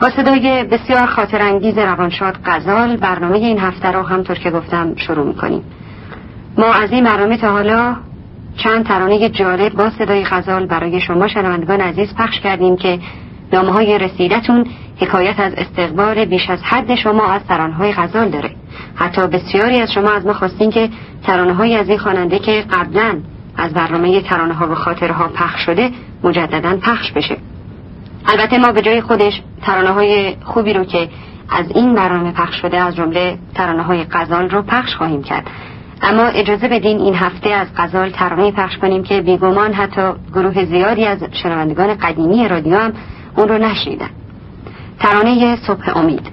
با صدای بسیار خاطرانگیز روانشاد قزال برنامه این هفته را همطور که گفتم شروع می‌کنیم. ما از این برنامه تا حالا چند ترانه جالب با صدای غزال برای شما شنوندگان عزیز پخش کردیم که نامه های رسیدتون حکایت از استقبال بیش از حد شما از ترانه های غزال داره. حتی بسیاری از شما از ما خواستین که ترانه از این خواننده که قبلا از برنامه ترانه ها و خاطره ها پخش شده مجددا پخش بشه. البته ما به جای خودش ترانه های خوبی رو که از این برنامه پخش شده از جمله ترانه های غزال رو پخش خواهیم کرد. اما اجازه بدین این هفته از غزال ترانه پخش کنیم که بیگمان حتی گروه زیادی از شنوندگان قدیمی رادیو هم اون رو نشنیدن. ترانه صبح امید.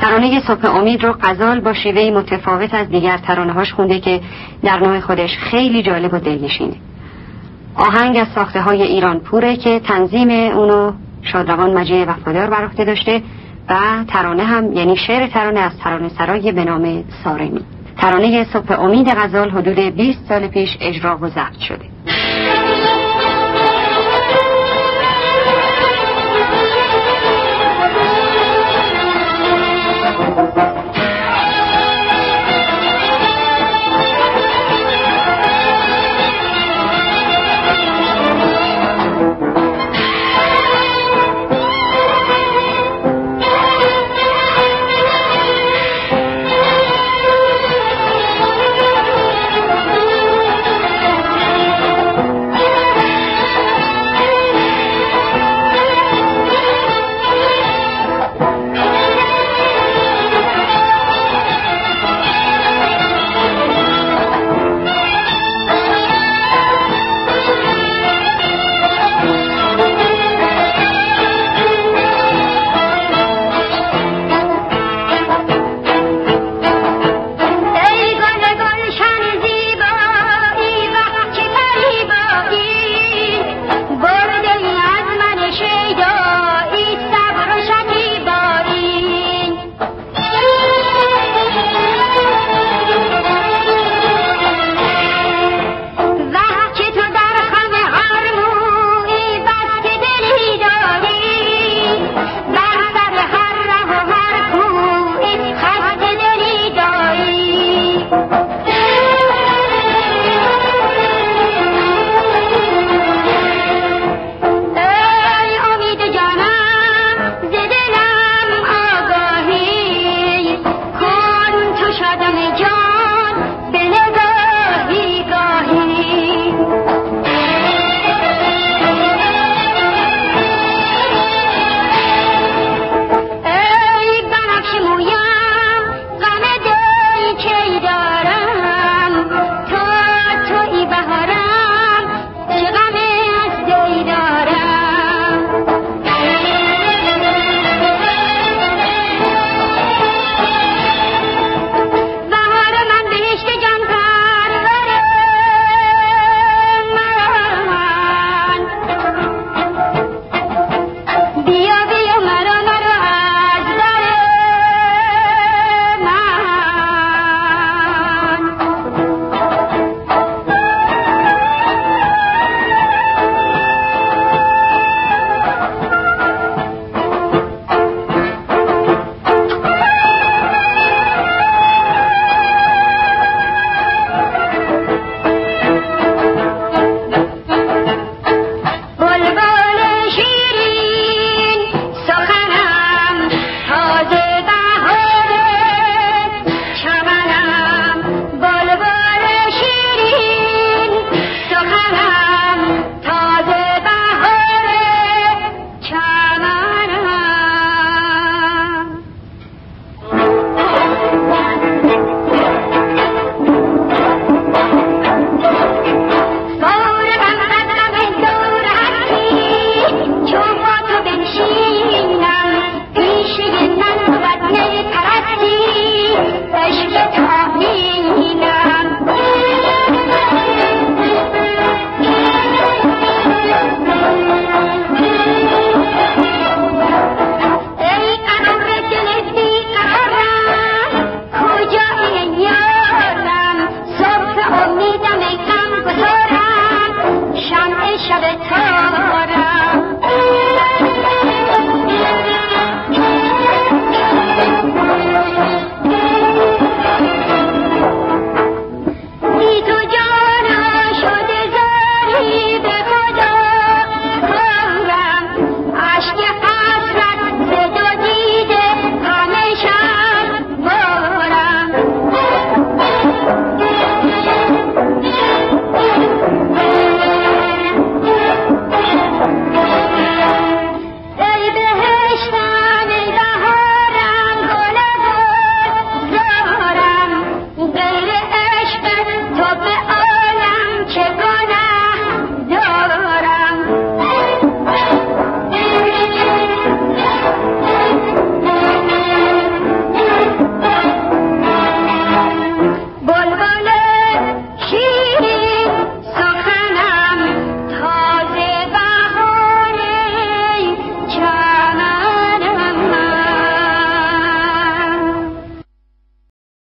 ترانه صبح امید رو غزال با شیوه متفاوت از دیگر ترانه هاش خونده که در نوع خودش خیلی جالب و دلنشینه. آهنگ از ساخته های ایران پوره که تنظیم اونو شادروان مجیه وفادار بر عهده داشته و ترانه هم یعنی شعر ترانه از ترانه سرای به نام سارمی. ترانه صبح امید غزال حدود 20 سال پیش اجرا و ضبط شده.